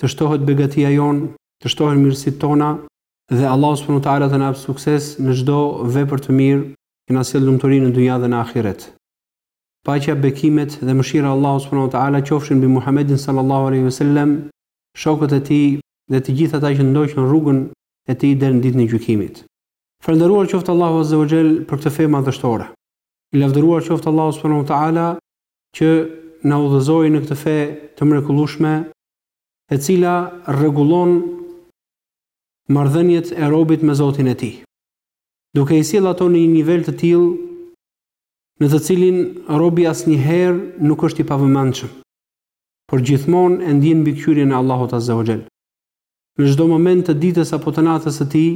të shtohet begatia jonë, të shtohen mirësitë tona dhe Allahu subhanahu wa taala të na jap sukses në çdo vepër të mirë, që na sjell lumturi në dynja dhe në ahiret. Paqja, bekimet dhe mëshira e Allahut subhanahu wa taala qofshin mbi Muhamedin sallallahu alaihi wasallam, shokët e tij dhe të gjithë ata që ndoqën rrugën e tij deri në ditën e gjykimit. Falënderuar qoftë Allahu azza wa jall për këtë fe madhështore. I lavdëruar qoftë Allahu subhanahu wa taala që na udhëzoi në këtë fe të mrekullueshme, e cila rregullon marrëdhëniet e robit me Zotin e tij, duke i sjellë ato në një nivel të tillë në të cilin robi asnjëherë nuk është i pavëmendshëm, por gjithmonë e ndjen mbikëqyrjen e Allahut azze o xhel. Në çdo moment të ditës apo të natës së tij,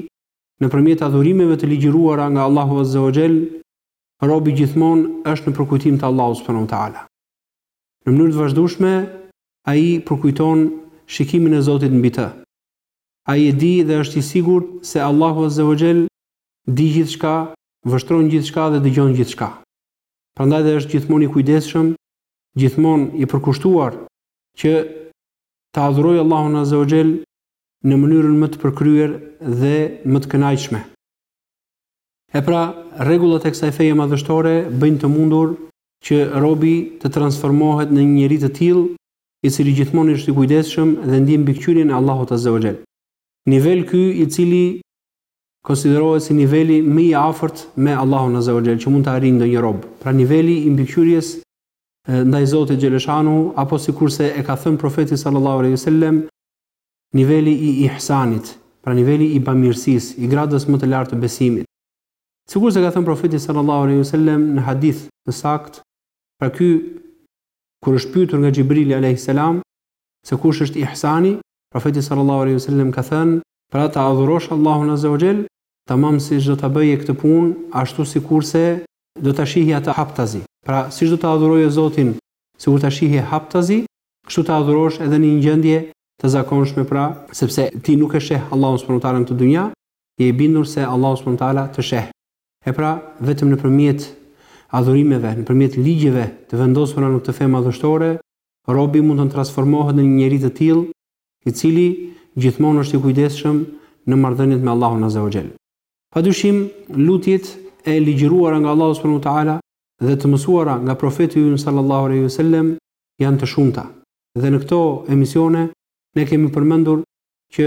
nëpërmjet adhurimeve të ligjëruara nga Allahu azze o xhel, Robi gjithmonë është në përkujtim të Allahut subhanahu wa ta'ala. Në mënyrë të vazhdueshme, ai përkujton shikimin e Zotit mbi të. Ai e di dhe është i sigurt se Allahu azza wa jall di gjithçka, vështron gjithçka dhe dëgjon gjithçka. Prandaj dhe është gjithmonë i kujdesshëm, gjithmonë i përkushtuar që ta adhurojë Allahun azza wa jall në mënyrën më të përkryer dhe më të kënaqshme. E pra, rregullat e kësaj feje madhështore bëjnë të mundur që robi të transformohet në një njeri të tillë, i cili gjithmonë është i kujdesshëm dhe ndjen mbikëqyrjen e Allahut azze o xhel. Nivel ky i cili konsiderohet si niveli më i afërt me Allahun azze o xhel që mund të arrijë ndonjë rob. Pra niveli i mbikëqyrjes ndaj Zotit xheleshanuhu, apo sikurse e ka thënë Profeti sallallahu alejhi ve sellem, Niveli i ihsanit, pra niveli i bamirësisë, i gradës më të lartë të besimit. Sikurse ka thënë Profeti sallallahu alejhi ve sellem në hadith të saktë, pra ky kur është pyetur nga Xhibrili alejhi selam se kush është ihsani, Profeti sallallahu alejhi ve sellem ka thënë, pra ta adhurosh Allahun azza wa xhel, tamam siç do ta bëje këtë punë, ashtu sikurse do ta shihje atë haptazi. Pra, siç do ta adhuroje Zotin sikur ta shihje haptazi, kështu ta adhurosh edhe në një gjendje të zakonshme pra, sepse ti nuk e sheh Allahun subhanu teala në këtë dynja, je i bindur se Allahu subhanu teala të sheh. E pra, vetëm nëpërmjet adhurimeve, nëpërmjet ligjeve të vendosura në këtë fe madhështore, robi mund të transformohet në një njeri të tillë, i cili gjithmonë është i kujdesshëm në marrëdhëniet me Allahun azza wa jall. Padyshim, lutjet e ligjëruara nga Allahu subhanu teala dhe të mësuara nga profeti ynë sallallahu alaihi wasallam janë të shumta. dhe në këto emisione ne kemi përmendur që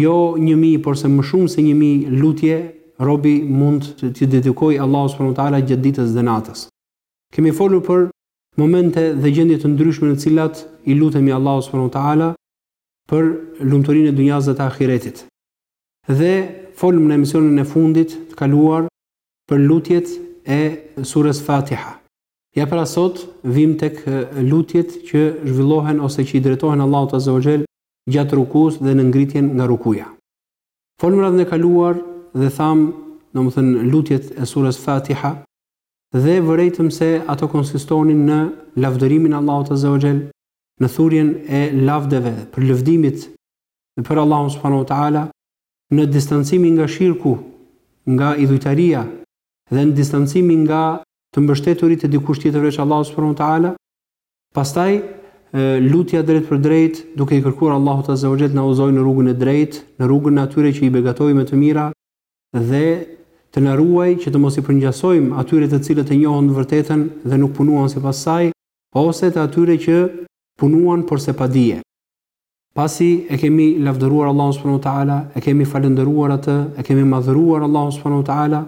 jo një mijë, por se më shumë se një mijë lutje robi mund t'i dedikojë Allahut subhanahu wa taala gjatë ditës dhe natës. Kemi folur për momente dhe gjendje të ndryshme në cilat i lutemi Allahut subhanahu wa taala për lumturinë e dunjas dhe të ahiretit. Dhe folëm në emisionin e fundit të kaluar për lutjet e surës Fatiha. Ja pra sot vim tek lutjet që zhvillohen ose që i drejtohen Allahut Azza wa Jell gjatë rukus dhe në ngritjen nga rukuja. Folëm radhën e kaluar dhe thamë, domethënë lutjet e surës Fatiha dhe vërejtëm se ato konsistonin në lavdërimin e Allahut Azza wa Jell, në thurjen e lavdeve, përlëvdimit për Allahun Subhanahu wa Ta'ala, në distancimin nga shirku, nga idhujtaria dhe në distancimin nga të mbështeturit te dikush tjetër veç Allahut subhanahu wa taala. Pastaj lutja drejtpërdrejt, duke i kërkuar Allahut azza wa jall të na udhëzojë në rrugën e drejtë, në rrugën e atyre që i begatoi me të mira dhe të na ruajë që të mos i përngjasojmë atyre të cilët e njohën të vërtetën dhe nuk punuan sipas saj, ose të atyre që punuan por se pa dije. Pasi e kemi lavdëruar Allahun subhanahu wa taala, e kemi falënderuar atë, e kemi madhëruar Allahun subhanahu wa taala,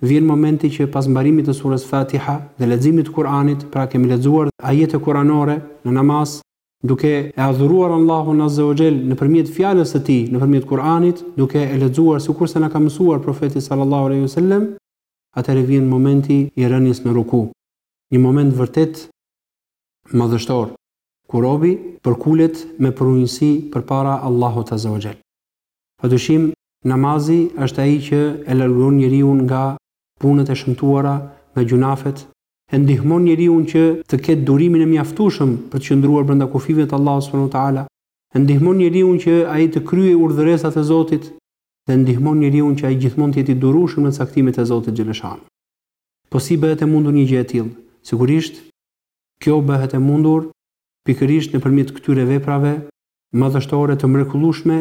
Vjen momenti që pas mbarimit të Surës Fatiha dhe leximit të Kur'anit, pra kemi lexuar ajete Kur'anore në namaz, duke e adhuruar Allahun Azze o Xhel nëpërmjet fjalës së Tij, nëpërmjet Kur'anit, duke e lexuar sikurse na ka mësuar Profeti Sallallahu Alejhi Vesellem, atëherë vjen momenti i rënies në ruku. Një moment vërtet madhështor, ku robi përkulet me përunjësi përpara Allahut Azze o Xhel. Padyshim, Namazi është ai që e largon njeriun nga punët e shëmtuara, nga gjunafet, e ndihmon njeriun që të ketë durimin e mjaftueshëm për të qëndruar brenda kufijve të Allahut subhanahu wa ta'ala, e ndihmon njeriun që ai të kryejë urdhëresat e Zotit dhe e ndihmon njeriun që ai gjithmonë të jetë i durueshëm në caktimet e Zotit xheleshanu. Po si bëhet e mundur një gjë e tillë? Sigurisht, kjo bëhet e mundur pikërisht nëpërmjet këtyre veprave madhështore të mrekullueshme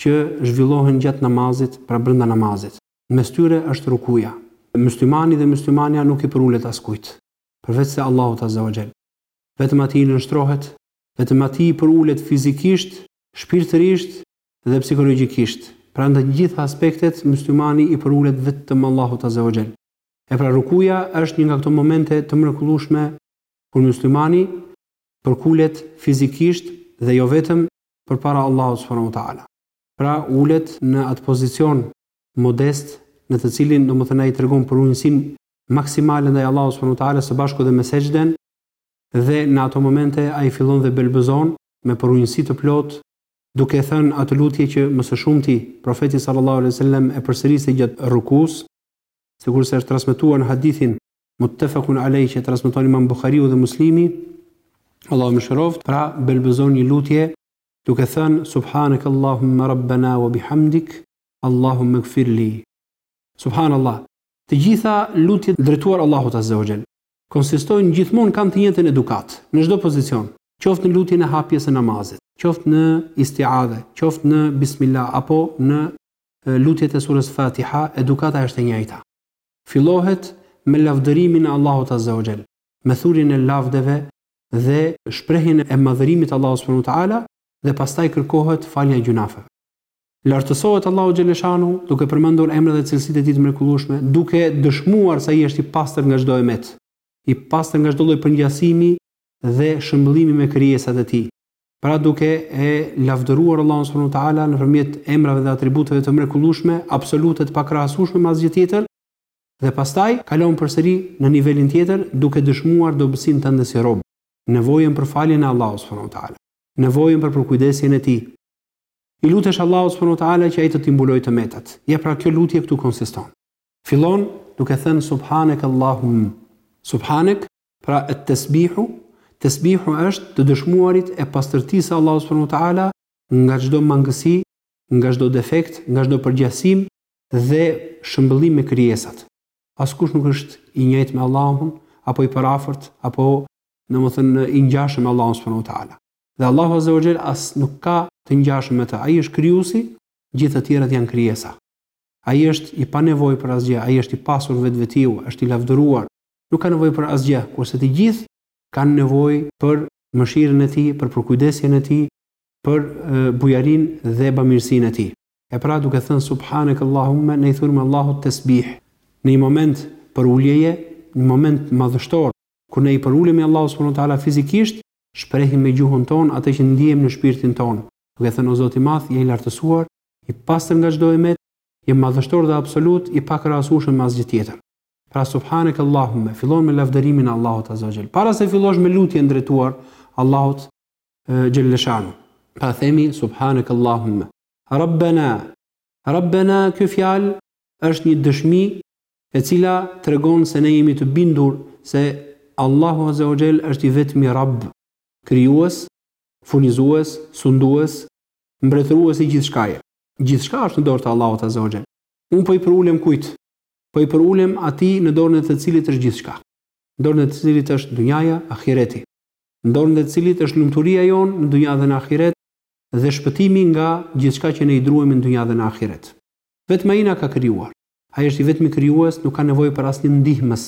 që zhvillohen gjatë namazit, pra brenda namazit. Mes tyre është rukuja. Myslimani dhe myslimania nuk i përulet askujt, përveçse Allahut azza wa xhel. Vetëm Atij i nënshtrohet, vetëm Atij i përulet fizikisht, shpirtërisht dhe psikologjikisht. Pra në të gjitha aspektet myslimani i përulet vetëm Allahut azza wa xhel. E pra rukuja është një nga këto momente të mrekullueshme kur myslimani përkulet fizikisht dhe jo vetëm, përpara Allahut subhanahu wa ta'ala. Pra ulet në atë pozicion modest në të cilin domethënë ai tregon përulësinë maksimale ndaj Allahut subhanahu wa ta'ala së bashku dhe me sexhden dhe në ato momente ai fillon dhe bëlbëzon me përulësi të plotë duke thënë atë lutje që më së shumti profeti sallallahu alaihi wasallam e përsëriste gjatë rukusë, sikurse është transmetuar në hadithin Muttefakun alej që e transmeton Imam Buhariu dhe Muslimi, Allahu i mëshiroftë, pra bëlbëzon një lutje duke thënë subhanak allahumma rabbana wa bihamdik allahumma ighfirli. Subhanallah. Të gjitha lutjet drejtuar Allahut azza wa jall konsistojnë gjithmonë kanë të njëjtën edukatë në çdo pozicion, qoftë në lutjen e hapjes së namazit, qoftë në istiadhe, qoftë në bismillah apo në lutjet e surës Fatiha, edukata është e njëjta. Fillohet me lavdërimin e Allahut azza wa xhel, me thurjen e lavdeve dhe shprehjen e madhërimit të Allahut subhanahu wa ta'ala dhe pastaj kërkohet falja e gjynafeve. Lartësohet Allahu xheleshanuhu duke përmendur emrat dhe cilësitë e Tij të mrekullueshme, duke dëshmuar se Ai është i pastër nga çdo e metë, i pastër nga çdo lloj përngjasimi dhe shëmbëllimi me krijesat e Tij. Pra duke e lavdëruar Allahun subhanahu wa ta'ala nëpërmjet emrave dhe atributeve të mrekullueshme, absolute të pakrahasueshme me asgjë tjetër, dhe pastaj kalon përsëri në nivelin tjetër duke dëshmuar dobësinë tënde si rob, nevojën për faljen e Allahut subhanahu wa ta'ala, nevojën për përkujdesjen e Tij. I lutesh Allahut subhanahu wa ta'ala që Ai të t'i mbulojë të metat. Ja pra kjo lutje këtu konsiston. Fillon duke thënë subhanek Allahum, subhanek, Pra et-tesbihu, tesbihu është të dëshmuarit e pastërtisë së Allahut subhanahu wa ta'ala nga çdo mangësi, nga çdo defekt, nga çdo përngjasim dhe shëmbëllim me krijesat. Askush nuk është i njëjtë me Allahun, apo i përafërt, apo, domethënë, i ngjashëm me Allahun subhanahu wa ta'ala. Dhe Allahu azza wa jall as nuk ka të ngjashëm me të. Ai është Krijuesi, gjithë të tjerët janë krijesa. Ai është i panevojë për asgjë, ai është i pasur vetvetiu, është i lavdëruar, nuk ka nevojë për asgjë, kurse të gjithë kanë nevojë për mëshirën e Tij, për përkujdesjen e Tij, për bujarinë dhe bamirësinë e Tij. E pra, duke thënë Subhanak Allahumme, ne i thurim Allahut tesbih. Në një moment përuljeje, një moment madhështor, kur ne i përulemi Allahut subhanahu wa taala fizikisht, shprehim me gjuhën tonë atë që ndiejmë në shpirtin tonë, duke thënë o Zot i Madh, je i lartësuar, i pastër nga çdo e metë, je madhështor dhe absolut, i pakrahasueshëm me asgjë tjetër. Pra subhanek Allahumme, fillon me lavdërimin e Allahut azza ue xhel. Para se fillosh me lutje drejtuar Allahut xhelleshanu. Pra themi subhanek Allahumme. Rabbena, Rabbena kjo fjalë është një dëshmi e cila tregon se ne jemi të bindur se Allahu azza ue xhel është i vetmi Rabb, krijues, furnizues, sundues, mbretërues i gjithçkaje. Gjithçka është në dorë të Allahut azza ue xhel. Unë po i përulem kujt? po i përulem Atij në dorën e të Cilit është gjithçka, në dorën e të Cilit është dunjaja, ahireti, në dorën e të Cilit është lumturia jonë në dunja dhe në ahiret dhe shpëtimi nga gjithçka që ne i druemi në dunja dhe në ahiret. Vetëm Ai na ka krijuar. Ai është i vetmi krijues, nuk ka nevojë për asnjë ndihmës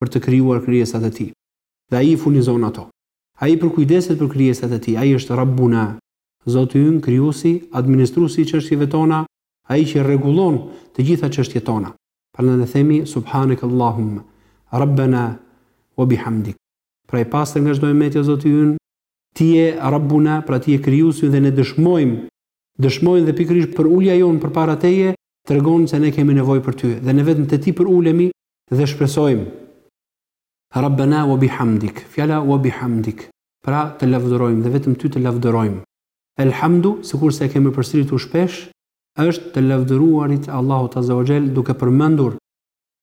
për të krijuar krijesat e Tij. Dhe Ai i furnizon ato. Ai përkujdeset për krijesat e Tij. Ai është Rabbuna, Zoti ynë, Krijuesi, Administruesi i çështjeve tona, Ai që i rregullon të gjitha çështjet tona. Prandaj ne themi Subhanek Allahumme, Rabbena, Wa bihamdik. Pra i pastër nga çdo e metë o Zoti ynë. Ti je Rabbuna, pra Ti je Krijuesi im dhe ne dëshmojmë, dëshmojmë dhe pikërisht përulja jonë përpara Teje tregon se ne kemi nevojë për Ty dhe ne vetëm te Ti përulemi dhe shpresojmë. Rabbena, Wa bihamdik. Fjala Wa bihamdik, pra Të lavdërojmë dhe vetëm Ty të lavdërojmë. Elhamdu, sikurse e kemi përsëritur shpesh, është të lavdëruarit e Allahut Azza wa Jell duke përmendur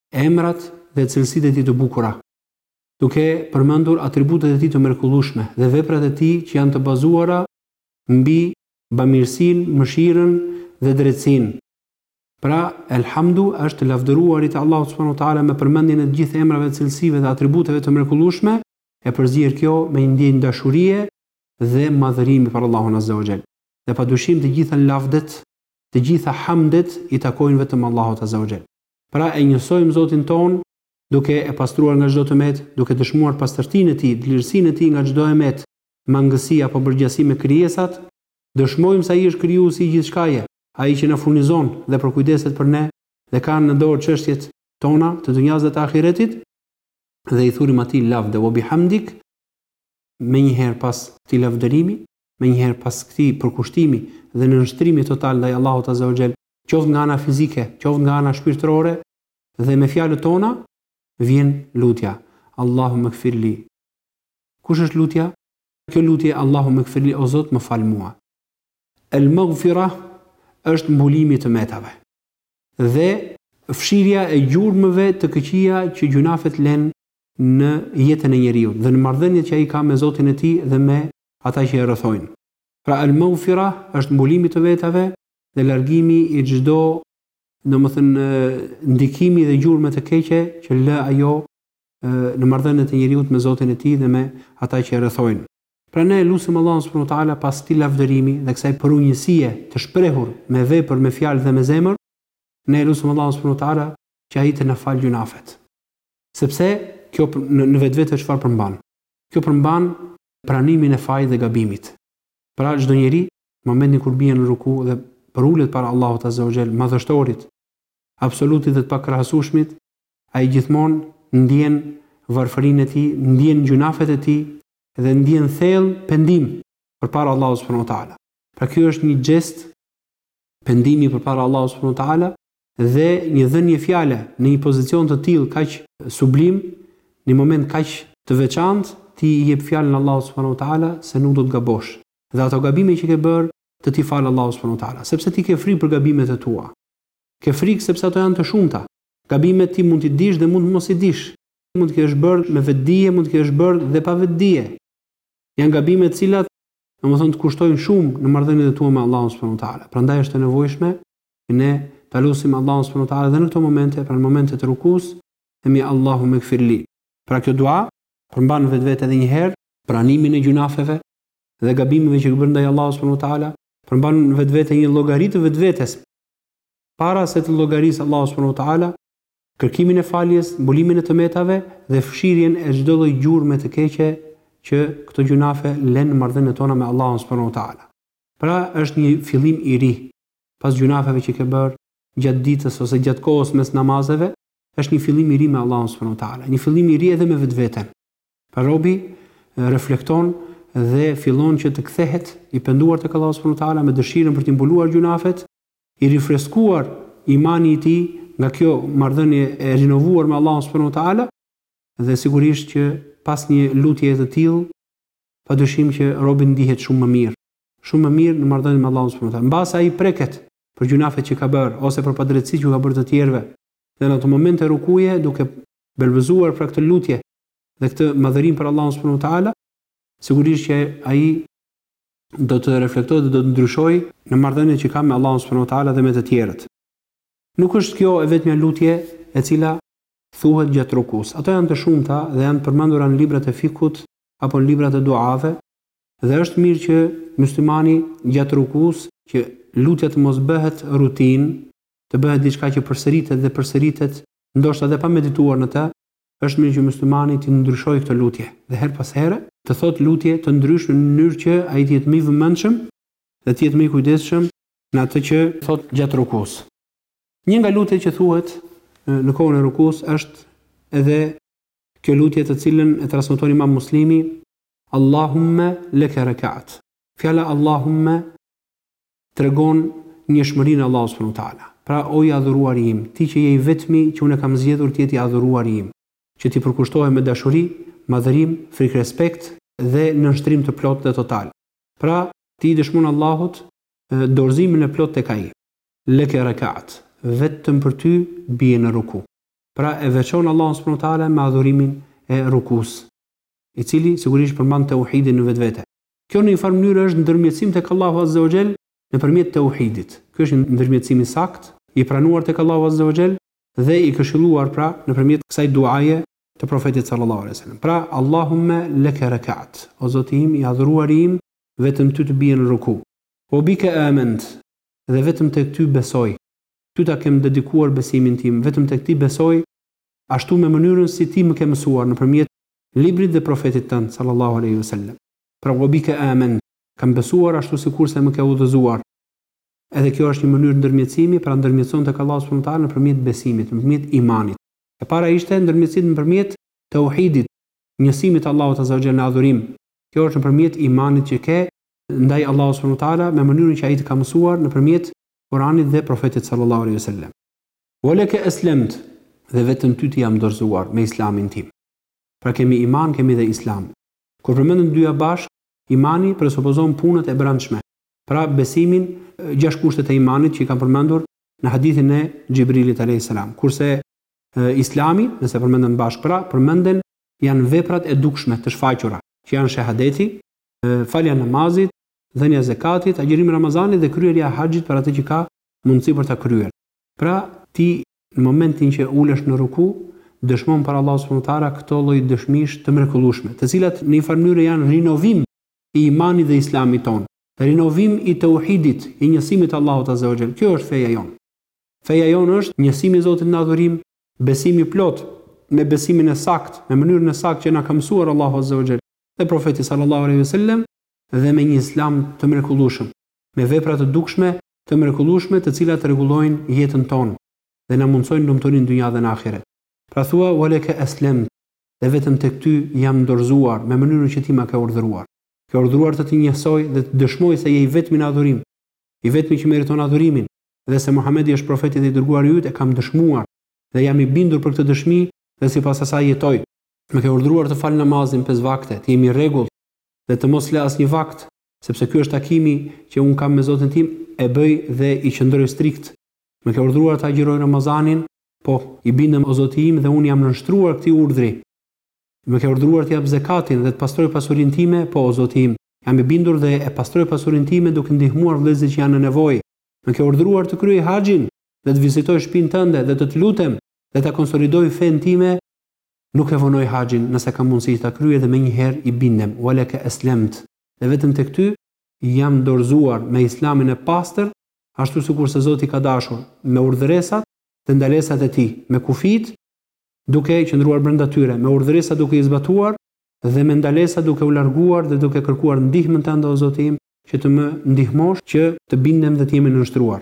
emrat dhe cilësitë e Tij të bukura, duke përmendur atributet e Tij të mrekullueshme dhe veprat e Tij që janë të bazuara mbi bamirësinë, mëshirën dhe drejtësinë. Pra, Elhamdu është të lavdëruarit e Allahut subhanahu wa ta'ala me përmendjen e të gjithë emrave, cilësive dhe atributeve të mrekullueshme, e përzier kjo me një ndjenjë dashurie dhe madhërimi për Allahun Azza wa Jall. Dhe padyshim të gjitha lavdet, të gjitha hamdet i takojnë vetëm Allahut Azza wa Jall. Pra e njësojmë Zotin tonë duke e pastruar nga çdo të metë, duke dëshmuar pastërtinë e Tij, dlirësinë e Tij nga çdo e metë, mangësi apo përngjasi me krijesat, dëshmojmë se Ai është Krijuesi i gjithçkaje, Ai që na furnizon dhe përkujdeset për ne dhe ka në dorë çështjet tona të dunjasë dhe të ahiretit, dhe i thurim Atij lavde, wa bihamdik, menjëherë pas këtij lavdërimi, menjëherë pas këtij përkushtimi dhe nënshtrimi total ndaj Allahut azza wa jall, qoftë nga ana fizike, qoftë nga ana shpirtërore dhe me fjalët tona, vjen lutja, Allahumma ighfir li. Kush është lutja? Kjo lutje, Allahumma ighfir li, o Zot, më fal mua. El maghfira është mbulimi i të metave dhe fshirja e gjurmëve të këqija që gjynafet lënë në jetën e njeriut dhe në marrëdhëniet që ai ka me Zotin e tij dhe me ata që e rrethojnë. Pra al-Maghfirah është mbulimi i të metave dhe largimi i çdo, domethënë, ndikimi dhe gjurme të keqe që lë ajo në marrëdhëniet e njeriut me Zotin e tij dhe me ata që e rrethojnë. Pra ne e lusim Allahun subhanahu wa ta'ala pas këtij lavdërimi dhe kësaj përunjësie të shprehur me vepër, me fjalë dhe me zemër, ne e lusim Allahun subhanahu wa ta'ala që ai të na falë gjynafet. Sepse kjo në vetvete çfarë përmban? Kjo përmban pranimin e fajit dhe gabimit. Pra çdo njeri momentin kur bie në ruku dhe përulet para Allahut Azza wa Jall, Madhështorit, Absolutit dhe të Pakrahasueshmit, ai gjithmonë ndjen varfërinë e tij, ndjen gjynafet e tij dhe ndjen thellë pendim përpara Allahut Subhanahu wa Taala. Pra ky është një xhest pendimi përpara Allahut Subhanahu wa Taala dhe një dhënie fjale në një pozicion të tillë kaq sublim, në një moment kaq të veçantë, ti i jep fjalën Allahut subhanahu wa taala se nuk do të gabosh dhe ato gabime që ke bërë të t'i falë Allahu subhanahu wa taala, sepse ti ke frikë për gabimet e tua. Ke frikë sepse ato janë të shumta. Gabimet ti mund t'i dish dhe mund të mos i dish. Mund të kesh bërë me vetëdije, mund të kesh bërë dhe pa vetëdije. Janë gabime të cilat, domethënë të kushtojnë shumë në marrëdhëniet e tua me Allahun subhanahu wa taala. Prandaj është e nevojshme Ne ta lusim Allahun subhanahu wa taala dhe në këto momente, pra në momentet e rukus, themi Allahumme gfirli. Pra kjo dua përmban vetvete edhe një herë pranimin e gjynafeve dhe gabimeve që ke bërë ndaj Allahut subhanahu wa taala, përmban vetvete një llogari të vetvetes. para se të të llogarisë Allahu subhanahu wa taala, kërkimin e faljes, mbulimin e të metave dhe fshirjen e çdo lloj gjurme të keqe që këto gjynafe lënë në marrëdhëniet tona me Allahun subhanahu wa taala. Pra është një fillim i ri. pas gjynafeve që ke bërë gjatë ditës ose gjatë kohës mes namazeve, është një fillim i ri me Allahun subhanahu wa taala, një fillim i ri edhe me vetveten. Pra robi reflekton dhe fillon që të kthehet i penduar tek Allahu subhanahu wa taala me dëshirën për t'i mbuluar gjynafet, i rifreskuar imani i tij nga kjo marrëdhënie e rinovuar me Allahun subhanahu wa taala dhe sigurisht që pas një lutjeje të tillë, padyshim që robi ndihet shumë më mirë. shumë më mirë në marrëdhënie me Allahun subhanahu wa taala. Mbase ai preket për gjynafet që ka bërë ose për padrejtësitë që u ka bërë të tjerëve dhe në atë moment rukuje duke belbëzuar pra këtë lutje dhe këtë madhërim për Allahun subhanahu wa taala, sigurisht që ai do të reflektojë dhe do të ndryshojë në marrëdhëniet që ka me Allahun subhanahu wa taala dhe me të tjerët. Nuk është kjo e vetmja lutje e cila thuhet gjatë rukus. Ato janë të shumta dhe janë të përmendura në librat e fikhut apo në librat e duave, Dhe është mirë që muslimani gjatë rukus që lutja të mos bëhet rutinë, të bëhet diçka që përsëritet dhe përsëritet, ndoshta edhe pa medituar në të, është mirë që muslimani t'i ndryshojë këto lutje dhe herë pas here të thotë lutje të ndryshme në mënyrë që ai të jetë më i vëmendshëm dhe të jetë më i kujdesshëm në atë që thotë gjatë rukus. Një nga lutjet që thuhet në kohën e rukus është edhe kjo lutje të cilën e transmeton Imam Muslimi Allahumme leke rekaat. Fjala Allahumme tregon njëshmërinë e Allahut subhanahu wa taala. Pra, o i adhuruari im, ti që je i vetmi që unë e kam zgjedhur të jetë i adhuruari im, që t'i përkushtohem me dashuri, madhërim, frikërespekt dhe nënshtrim të plotë dhe total. Pra, ti i dëshmon Allahut dorëzimin e plotë tek Ai. Leke rekaat. Vetëm për ty bie në ruku. Pra, e veçon Allahun subhanahu wa taala me adhurimin e rukus. i cili sigurisht përmban tauhidin në vetvete. Kjo në një farë mënyre është ndërmjetësim tek Allahu azza wa xhel nëpërmjet tauhidit. Ky është një ndërmjetësim i saktë, i pranuar tek Allahu azza wa xhel dhe i këshilluar pra nëpërmjet kësaj duaje të Profetit sallallahu alejhi ve sellem. Pra, Allahumme leke rekaat, O Zoti im, i adhuruari im, vetëm Ty të bie në ruku. Wa bike ament, dhe vetëm tek Ty besoj. Ty ta kem dedikuar besimin tim, vetëm tek Ti besoj, ashtu me mënyrën si Ti më ke mësuar nëpërmjet Librit dhe Profetit tënd, sallallahu alejhi ve sellem. Pra wa bike ament, kam besuar ashtu sikurse më ke udhëzuar. Edhe kjo është një mënyrë ndërmjetësimi, pra ndërmjetëson tek Allahu subhanahu wa taala nëpërmjet besimit, nëpërmjet imanit. E para ishte ndërmjetësim nëpërmjet tauhidit, njësimit të Allahut azza wa xhel në adhurim. Kjo është nëpërmjet imanit që ke ndaj Allahut subhanahu wa taala me mënyrën që ai të ka mësuar nëpërmjet Kuranit dhe Profetit, sallallahu alejhi ve sellem. Wa leke eslemt, dhe vetëm Ty të jam dorëzuar, me Islamin tim. Pra kemi iman, kemi dhe Islam. Kur përmenden të dyja bashkë, imani presupozon punët e brendshme, pra besimin, gjashtë kushtet e imanit që i kanë përmendur në hadithin e Xhibrilit alejhi selam. Kurse Islami, nëse përmenden bashkë pra, përmenden janë veprat e dukshme të shfaqura, që janë shehadeti, falja e namazit, dhënia e zekatit, agjërimi i Ramazanit dhe kryerja e haxhit për atë që ka mundësi për ta kryer. Pra, ti në momentin që ulesh në ruku, dëshmon para Allahut subhanehu ve teala këto lloj dëshmish të mrekullueshme, të cilat në një farë mënyre janë rinovim i imanit dhe islamit tonë, rinovim i tauhidit, i njësimit të Allahut azza wa xhel. Kjo është feja jonë. Feja jonë është njësimi i Zotit në adhurim, besimi i plotë me besimin e saktë, me mënyrën e saktë që na ka mësuar Allahu azza wa xhel dhe profeti sallallahu alejhi ve sellem dhe me një islam të mrekullueshëm, me vepra të dukshme të mrekullueshme të cilat rregullojnë jetën tonë dhe na mundësojnë lumturinë në dynja dhe në ahiret. Pra thua, wa leke eslemt, dhe vetëm tek ty jam dorëzuar me mënyrën që ti ma ke urdhëruar. Ke urdhëruar të të njehsoj dhe të dëshmoj se je i vetmi në adhurim, i vetmi që meriton adhurimin, dhe se Muhamedi është Profeti dhe i Dërguari yt e kam dëshmuar dhe jam i bindur për këtë dëshmi dhe sipas asaj jetoj. Më ke urdhëruar të fal namazin pesë vakte, të jem i rregullt dhe të mos lë asnjë vakt, sepse ky është takimi që unë kam me Zotin tim, e bëj dhe i qëndroj strikt. Më ke urdhëruar të agjëroj Ramazanin? Po, i bindem o Zoti im dhe unë jam nënshtruar këtij urdhri. Më ke urdhëruar të jap zekatin dhe të pastroj pasurinë time? Po, o Zoti im, jam i bindur dhe e pastroj pasurinë time duke ndihmuar vëllezërit që janë në nevojë. Më ke urdhëruar të kryej haxhin dhe të vizitoj shtëpinë tënde dhe të të lutem dhe ta konsolidoj fenë time? Nuk e vonoj haxhin, nëse kam mundësi që ta kryej dhe menjëherë i bindem, wa leke eslemt, dhe vetëm tek ty, jam dorëzuar me Islamin e pastër, ashtu sikurse Zoti ka dashur, me urdhëresat dhe ndalesat e Tij, me kufijtë, duke qëndruar brenda tyre, me urdhëresa duke i zbatuar dhe me ndalesa duke u larguar dhe duke kërkuar ndihmën Tënde, o Zoti im, që të më ndihmosh që të bindem dhe të jem i nënshtruar.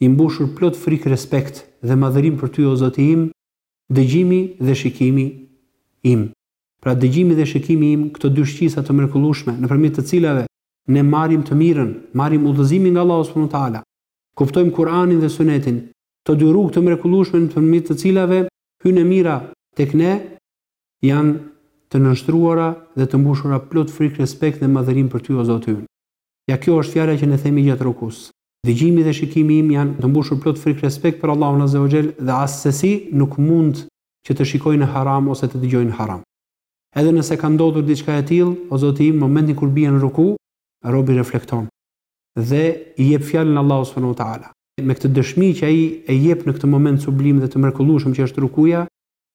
i mbushur plot frikë respekt dhe madhërim për ty o Zoti im dëgjimi dhe shikimi im pra dëgjimi dhe shikimi im këto dy shqisa të mrekullueshme nëpërmjet të cilave ne marrim të mirën marrim udhëzimin nga Allahu subhanehu ue teala kuptojmë Kur'anin dhe Sunetin këto dy rrugë të mrekullueshme nëpërmjet të cilave hyn e mira tek ne janë të nënshtruara dhe të mbushura plot frikë respekt dhe madhërim për ty o Zoti ynë ja kjo është fjala që ne themi gjatë rukusë Dëgjimi dhe shikimi im janë të mbushur plot frikë respekt për Allahun azze ue xhel dhe assesi nuk mund që të shikoj në haram ose të dëgjoj në haram. Edhe nëse ka ndodhur diçka e tillë, o Zoti im, momentin kur bie në ruku, robi reflekton dhe i jep fjalën Allahut subhanehu ue teala. Me këtë dëshmi që ai e jep në këtë moment sublim dhe të mrekullueshëm që është rukuja,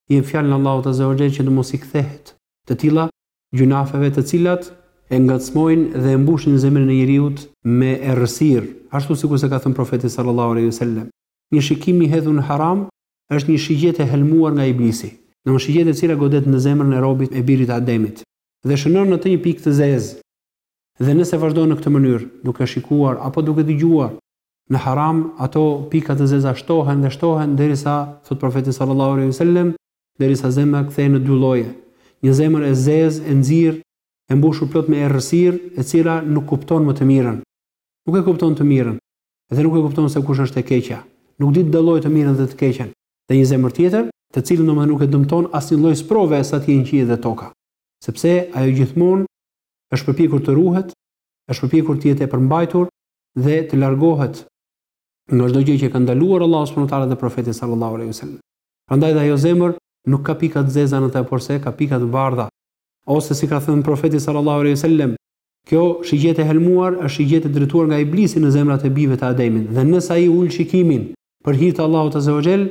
i jep fjalën Allahut azze ue xhel që të mos i kthehet të tilla gjynafeve të cilat e ngacmojnë dhe e mbushin zemrën e njeriut me errësirë, ashtu sikurse ka thënë Profeti sallallahu alejhi ve sellem, Një shikim i hedhur në haram është një shigjetë e helmuar nga Iblisi, një shigjetë e cila godet në zemrën e robit e birit të Ademit dhe shënon në të një pikë të zezë. Dhe nëse vazhdon në këtë mënyrë, duke shikuar apo duke dëgjuar në haram, ato pika të zeza shtohen dhe shtohen derisa, thotë Profeti sallallahu alejhi ve sellem, derisa zemra kthehet në dy lloje, një zemër e zezë, e nxirë, e mbushur plot me errësirë, e cila nuk kupton më të mirën. Nuk e kupton të mirën, dhe nuk e kupton se kush është e keqja. Nuk di të dallojë të mirën dhe të keqen. Dhe një zemër tjetër, të cilën domethënë nuk e dëmton asnjë lloj sprove sa të jenë qiejt dhe toka. Sepse ajo gjithmonë është përpjekur të ruhet, është përpjekur të jetë e përmbajtur dhe të largohet nga çdo gjë që e ka ndaluar Allahu subhanahu wa taala dhe Profeti sallallahu alaihi wasallam. Prandaj dhe ajo zemër nuk ka pika të zeza në të, porse ka pika të bardha. Ose si ka thënë Profeti sallallahu alejhi ve sellem, Kjo shigjetë e helmuar është shigjetë e drejtuar nga Iblisi në zemrat e bijve të Ademit, dhe nëse ai ul shikimin për hir të Allahut azze o xhel,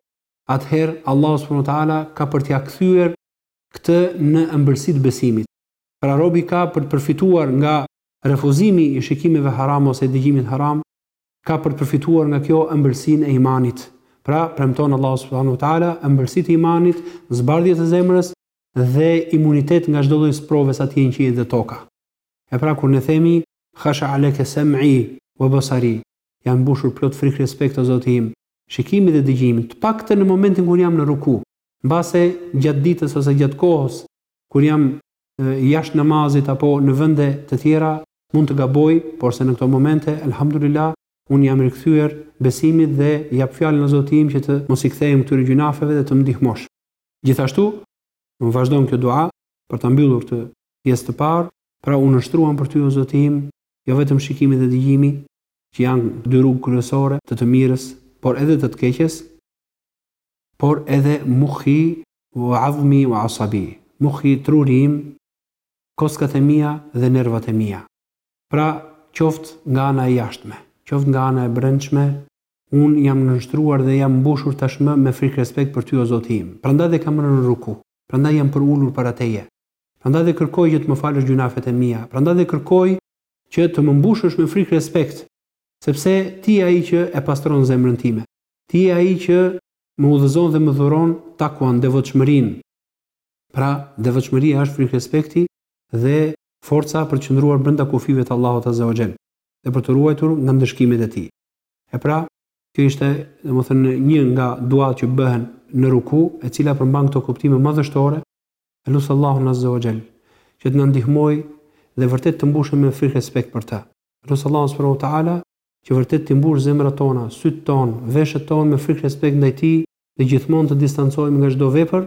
atëherë Allahu subhanahu wa ta'ala ka për t'ia kthyer këtë në ëmbëlsi të besimit. Pra robi ka për të përfituar nga refuzimi i shikimeve haram ose i dëgjimit haram, ka për të përfituar nga kjo ëmbëlsinë e imanit. Pra, premton Allahu subhanahu wa taala ëmbëlsi të imanit, zbardhje të zemrës dhe imunitet nga çdo lloj sprove sa të jenë qiejt dhe toka. E pra kur ne themi, Khasha'a laka sam'i wa basari, janë mbushur plot frikë respekt o Zoti im, shikimi dhe dëgjimi, të paktën në momentin kur jam në ruku. Mbase gjatë ditës ose gjatë kohës kur jam jashtë namazit apo në vende të tjera, Mund të gaboj, porse në këto momente, Elhamdulilah, unë jam rikthyer besimit dhe jap fjalën o Zoti im që të mos i kthehem këtyre gjynafeve dhe të më ndihmosh. Gjithashtu, më vazhdon kjo dua, për ta mbyllur këtë pjesë të parë, pra u nënshtruan për ty o Zoti im, jo vetëm shikimi dhe dëgjimi, që janë dy rrugë kryesore të të mirës, por edhe të të keqes, por edhe mukhi wa 'adhmi wa 'asabi, mukhi, truri im, koskat e mia dhe nervat e mia. Pra, qoftë nga ana e jashtme, qoftë nga ana e brendshme, unë jam nënshtruar dhe jam mbushur tashmë me frikërespekt për Ty, o Zoti im. Prandaj dhe kam rënë në ruku, prandaj jam përulur para Teje. Prandaj dhe kërkoj që të më falësh gjynafet e mia, prandaj dhe kërkoj që të më mbushësh me frikërespekt, sepse Ti je Ai që e pastron zemrën time. Ti je Ai që më udhëzon dhe më dhuron takuan, devotshmërinë. Pra, devotshmëria është frikërespekti dhe forca për të qëndruar brenda kufijve të Allahut azza wa xhel dhe për të ruajtur nga ndëshkimet e tij. E pra, kjo ishte, domethënë, një nga duat që bëhen në ruku, e cila përmban këto kuptime madhështore, e lus Allahun azza wa xhel që të na ndihmojë dhe vërtet të mbushemi me frikërespekt për të. Lus Allahun subhanahu wa taala që vërtet t'i mbushë zemrat tona, sytë tonë, veshët tonë me frikërespekt ndaj tij dhe gjithmonë të distancohemi nga çdo vepër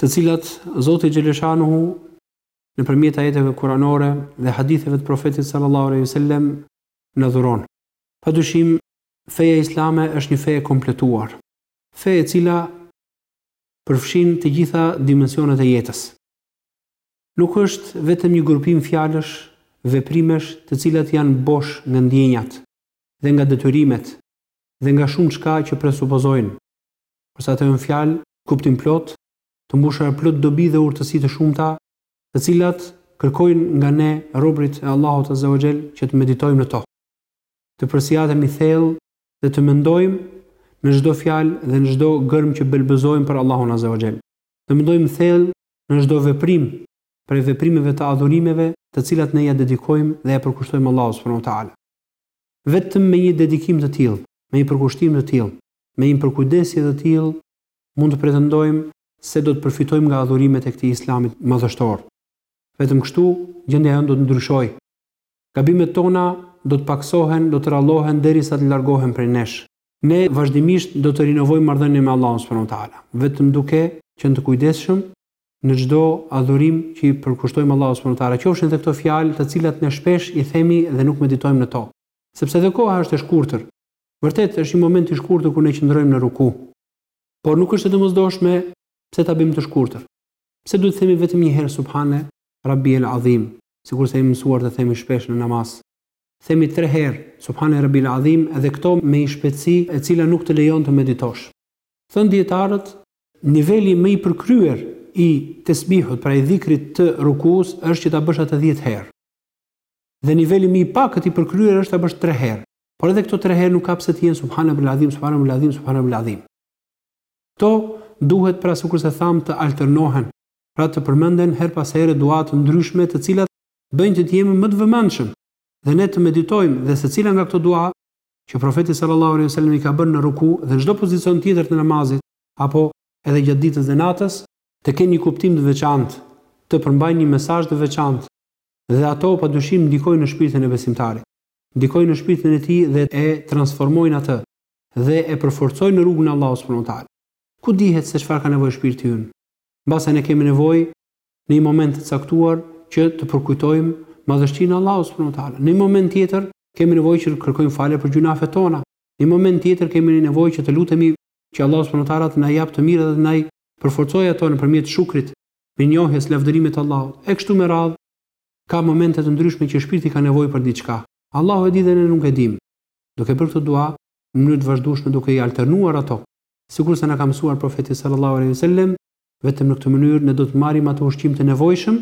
të cilat Zoti xhele shanuhu nëpërmjet ajeteve kuranore dhe haditheve të Profetit sallallahu alejhi wasallam na dhuron. Padyshim, feja islame është një fe e kompletuar, fe e cila përfshin të gjitha dimensionet e jetës. Nuk është vetëm një grupim fjalësh, veprimesh, të cilat janë bosh nga ndjenjat dhe nga detyrimet dhe nga shumë çka që presupozojnë, por sa të jenë fjalë, kuptimplotë, të mbushura plot dobi dhe urtësi të shumta, të cilat kërkojnë nga ne, robërit e Allahut azza wa xhell, që të meditojmë në to. Të përsiatemi thellë dhe të mendojmë në çdo fjalë dhe në çdo gërmë që belbëzojmë për Allahun azza wa xhell. Të mendojmë thellë në çdo veprim prej veprimeve të adhurimeve të cilat ne ia dedikojmë dhe ia përkushtojmë Allahut subhanahu wa ta'ala. Vetëm me një dedikim të tillë, me një përkushtim të tillë, Me një përkujdesje të tillë, mund të pretendojmë se do të përfitojmë nga adhurimet e këtij Islamit madhështor. Vetëm kështu, gjendja jonë do të ndryshojë. Gabimet tona do të pakësohen, do të rrallohen derisa të largohen prej nesh. Ne vazhdimisht do të rinovojmë marrëdhënien me Allahun subhanahu wa ta'ala, vetëm duke qenë të kujdesshëm në çdo adhurim që i përkushtojmë Allahut subhanahu wa ta'ala, qofshin edhe këto fjalë të cilat ne shpesh i themi dhe nuk meditojmë në to. Sepse edhe koha është e shkurtër. Vërtet, është një moment i shkurtër kur ne qëndrojmë në ruku. Por nuk është e domosdoshme pse ta bëjmë të shkurtër. Pse duhet të themi vetëm një herë Subhane Rabbiel Adhim, sikurse jemi mësuar të themi shpesh në namaz? Themi tre herë Subhane Rabbiel Adhim dhe këto me një shpejtësi e cila nuk të lejon të meditosh. Thonë dijetarët, niveli më i përkryer i Tesbihut, pra i dhikrit të rukusë, është që ta bësh atë dhjetë herë. Dhe niveli më i pakët i përkryer është ta bësh tre herë. Por edhe këto tre herë nuk ka pse të jenë Subhane Rabbiel Adhim, Subhane Rabbiel Adhim, Subhane Rabbiel Adhim. Këto duhet pra sikurse thamë të alternohen, pra të përmenden herë pas here dua të ndryshme të cilat bëjnë që të jemi më të vëmendshëm dhe ne të meditojmë dhe secila nga këto dua që profeti sallallahu alejhi wasallam i ka bërë në ruku dhe çdo pozicion tjetër të namazit apo edhe gjatë ditës dhe natës të kenë një kuptim të veçantë, të përmbajnë një mesazh të veçantë dhe ato padyshim ndikojnë në shpirtin e besimtarit. Ndikojnë në shpirtin e tij dhe e transformojnë atë dhe e përforcojnë në rrugën e Allahut subhanuhu teala. Ku dihet se çfarë ka nevojë shpirti ynë? Mbase ne kemi nevojë në një moment të caktuar që të përkujtojmë madhështinë e Allahut subhanuhu teala. Në një moment tjetër kemi nevojë që të kërkojmë falje për gjynafet tona. Në një moment tjetër kemi nevojë që të lutemi që Allahu subhanuhu teala të na japë të mirën dhe të na e përforcojë atë nëpërmjet shukrit, mirënjohjes, lavdërimit të Allahut, e kështu me radhë. Ka momente të ndryshme që shpirti ka nevojë për diçka. Allahu e di dhe ne nuk e dimë. Duke bërë këto dua në mënyrë të vazhdueshme duke i alternuar ato, sikurse na ka mësuar Profeti sallallahu alejhi ve sellem, vetëm në këtë mënyrë ne do të marrim atë ushqim të nevojshëm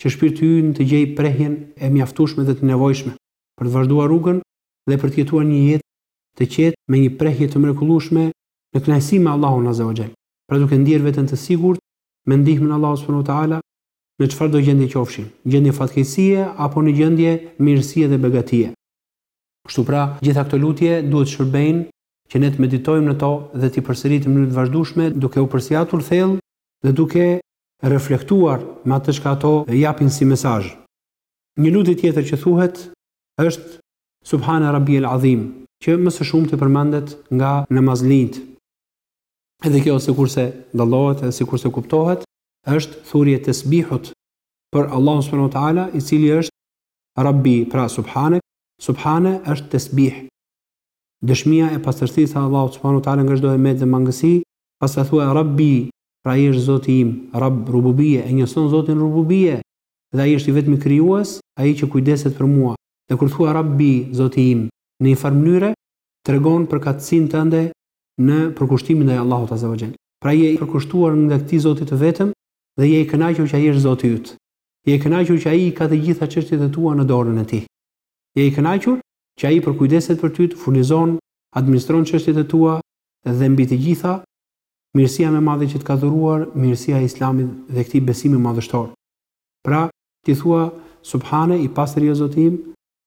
që shpirti ynë të gjejë prehjen e mjaftueshme dhe të nevojshme për të vazhduar rrugën dhe për të jetuar një jetë të qetë me një prehje të mrekullueshme në kënaqësi me Allahun azza wa xhel. Pra duke ndier veten të sigurt me ndihmën e Allahut subhanahu wa taala, në çfarëdo gjendje qofshim, gjendje fatkeqësie apo në gjendje mirësie dhe begatie. Kështu pra, gjitha këto lutje duhet të shërbejnë që ne të meditojmë në to dhe t'i përsëritim në mënyrë të vazhdueshme duke u përsiatur thellë dhe duke reflektuar me atë çka ato japin si mesazh. Një lutje tjetër që thuhet është Subhane Rabbiyel Azim, që më së shumti përmendet nga namazlinjtë. Edhe kjo sikurse dallohet dhe sikurse kuptohet, është thurje e tesbihut për Allahun subhanahu wa taala, i cili është Rabbi, pra subhanek, subhane është tesbih. Dëshmia e pastërtisë së Allahut subhanahu wa taala nga çdo e metë dhe mangësi, pastaj thua Rabbi, pra ai është Zoti im, Rabb rububie, e njëson Zotin rububie, dhe ai është i vetmi krijues, ai që kujdeset për mua. Dhe kur thua Rabbi, Zoti im, në një farë mënyre tregon përkatësinë tënde në përkushtimin ndaj Allahut azza wa jall. Pra je i përkushtuar ndaj këtij Zoti të vetëm dhe je i kënaqur që ai është Zoti yt. Je i kënaqur që ai i ka të gjitha çështjet e tua në dorën e tij. Je i kënaqur që ai përkujdeset për ty, të furnizon, administron çështjet e tua dhe mbi të gjitha, mirësia më e madhe që të ka dhuruar, mirësia e Islamit dhe këtij besimi madhështor. Pra, ti thua, Subhane, i pastër je Zoti im,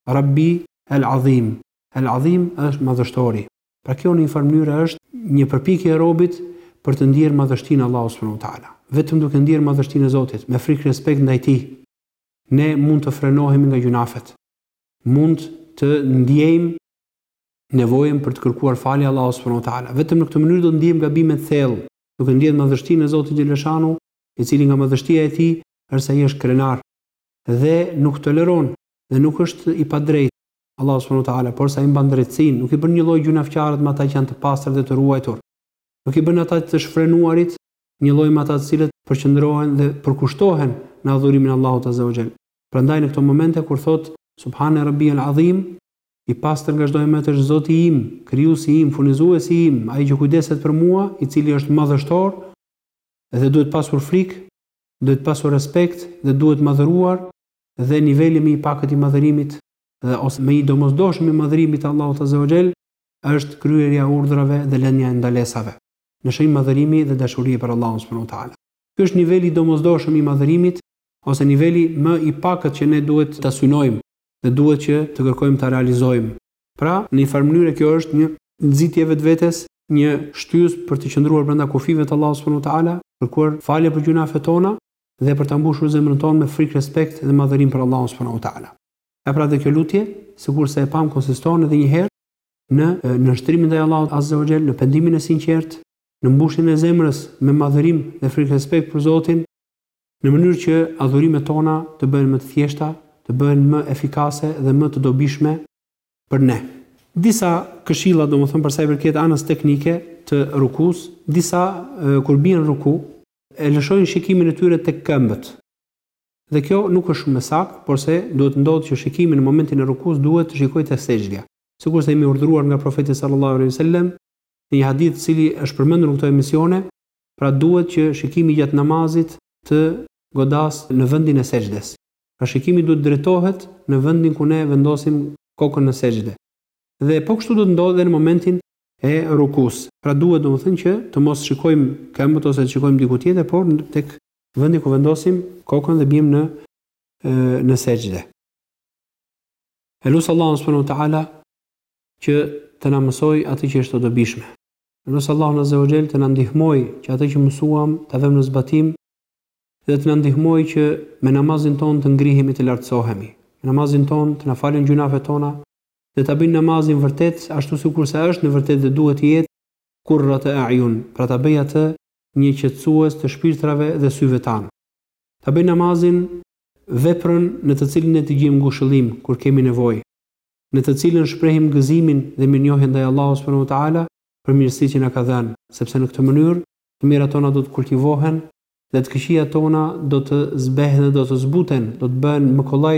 Rabbi, El-Adhim. El-Adhim është Madhështori. Pra kjo në një farë mënyre është një përpikje e robit për të ndjerë madhështinë Allahu subhanahu wa taala. Vetëm duke ndjerë madhështinë e Zotit, me frikë respekt ndaj tij, ne mund të frenohemi nga gjynahet. Mund të ndjejmë nevojën për të kërkuar falje Allahu subhanahu wa taala. Vetëm në këtë mënyrë do të ndjejmë gabimet thellë, duke ndjerë madhështinë e Zotit xhele shanuhu, i cili nga madhështia e tij është se ai është krenar dhe nuk toleron dhe nuk është i padrejtë Allahu subhanahu wa ta'ala, por sa i mban drejtësinë, nuk i bën njëlloj gjynahqarët me ata që janë të pastër dhe të ruajtur. Nuk i bën ata të shfrenuarit njëlloj me ata të cilët përqendrohen dhe përkushtohen në adhurimin e Allahut azza wa jall. Prandaj në këto momente kur thotë, Subhane Rabbi el Adhim, I pastër nga çdo e metë është Zoti im, Krijuesi im, Furnizuesi im, Ai që kujdeset për mua, i cili është madhështor dhe duhet pasur frikë, duhet pasur respekt dhe duhet madhëruar dhe niveli më i pakët i madhërimit, dhe ose më i domosdoshëm i madhërimit të Allahut azza wa xhel është kryerja e urdhrave dhe lënia e ndalesave, në shenjë madhërimi dhe dashurie për Allahun subhanahu wa taala. Ky është niveli i domosdoshëm i madhërimit ose niveli më i pakët që ne duhet ta synojmë dhe duhet që të kërkojmë ta realizojmë. Pra, në një farë mënyre kjo është një nxitje e vetvetes, një shtysë për të qëndruar brenda kufijve të Allahut subhanahu wa taala, kërkuar falje për gjynafet tona Dhe për ta mbushur zemrën tonë me frikë respekt dhe madhërim për Allahun subhanahu wa ta'ala. E pra dhe kjo lutje, sikurse e pamë konsiston edhe një herë në nënshtrimin ndaj Allahut azza wa jall, në pendimin e sinqertë, në mbushjen e zemrës me madhërim dhe frikë respekt për Zotin, në mënyrë që adhurimet tona të bëhen më të thjeshta, të bëhen më efikase dhe më të dobishme për ne. Disa këshilla, domethënë për sa i përket anës teknike të rukus, disa kur bien në ruku, e lëshojnë shikimin e tyre tek këmbët. Dhe kjo nuk është shumë e saktë, porse duhet të ndodhë që shikimi në momentin e rukus duhet të shikojë te sexhdja. Sikurse jemi urdhëruar nga Profeti sallallahu alejhi ve sellem në një hadith të cili është përmendur në këto emisione, pra duhet që shikimi gjatë namazit të godasë në vendin e sexhdes. Pra shikimi duhet të drejtohet në vendin ku ne vendosim kokën në sexhde. Dhe po kështu duhet të ndodhë edhe në momentin e rukusë. Pra duhet domethënë që të mos shikojmë këmbët ose të shikojmë diku tjetër, por tek vendi ku vendosim kokën dhe biem në në sexhde. E lus Allahun subhanahu wa taala që të na mësojë atë që është e dobishme. E lus Allahun azza wa jall të na ndihmojë që atë që mësuam ta vëmë në zbatim dhe të na ndihmojë që me namazin tonë të ngrihemi të lartësohemi, me namazin tonë të na falen gjynafet tona dhe ta bëjë namazin vërtet ashtu sikurse është në vërtetë dhe duhet të jetë, qurrata a'yun, pra ta bëjë atë një qetësues të shpirtrave dhe syve tanë. Ta bëjë namazin veprën në të cilën ne të gjejmë ngushëllim kur kemi nevojë, në të cilën shprehim gëzimin dhe mirënjohjen ndaj Allahut subhanehu ve teala për mirësitë që na ka dhënë, sepse në këtë mënyrë të mirat tona do të kultivohen dhe të këqijat tona do të zbehen dhe do të zbuten, do të bëhen më kollaj